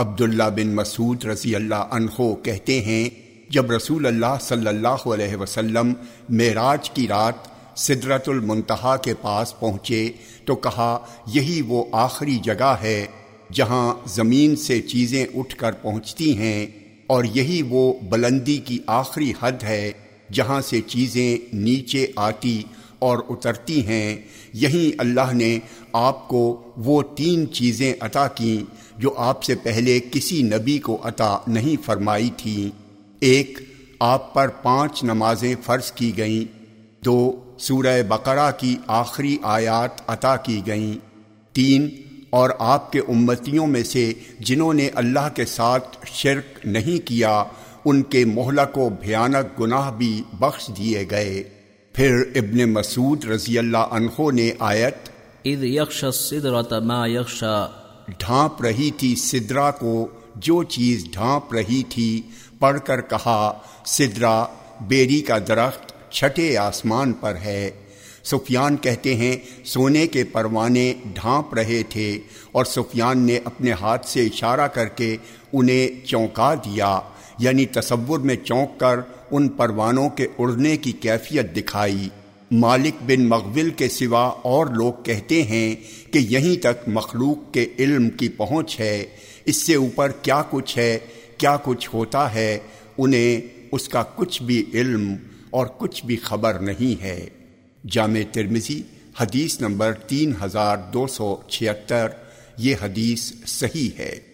عبداللہ بن مسعود رضی اللہ عنہ کہتے ہیں، جب رسول اللہ صلی اللہ علیہ وسلم معراج کی رات سدرت المنتہا کے پاس پہنچے تو کہا، یہی وہ آخری جگہ ہے جہاں زمین سے چیزیں اٹھ کر پہنچتی ہیں اور یہی وہ بلندی کی آخری حد ہے جہاں سے چیزیں نیچے آتی اور اترتی ہیں۔ یہیں اللہ نے آپ کو وہ تین چیزیں عطا کیں جو آپ سے پہلے کسی نبی کو عطا نہیں فرمائی تھیں ایک، آپ پر پانچ نمازیں فرض کی گئیں۔ دو، سورہ بقرہ کی آخری آیات عطا کی گئیں۔ تین، اور آپ کے امتیوں میں سے جنہوں نے اللہ کے ساتھ شرک نہیں کیا، ان کے مہلک پھر ابن مسعود رضی اللہ عنہ نے آیت یخشا ڈھانپ رہی تھی سدرا کو جو چیز ڈھانپ رہی تھی پڑھ کر کہا سدرا بیری کا درخت چھٹے آسمان پر ہے۔ سفیان کہتے ہیں سونے کے پروانے ڈھانپ رہے تھے۔ اور سفیان یعنی تصور میں چونک کر ان پروانوں کے اڑنے کی کیفیت دکھائی۔ مالک بن مغول کے سوا اور لوگ کہتے ہیں کہ یہیں تک مخلوق کے علم کی پہنچ ہے۔ اس سے اوپر کیا کچھ ہے، کیا کچھ ہوتا ہے، انہیں اس کا کچھ بھی علم اور کچھ بھی خبر نہیں ہے۔ جامع ترمسی حدیث نمبر تین ہزار دو سو چھہتر، یہ حدیث صحیح ہے۔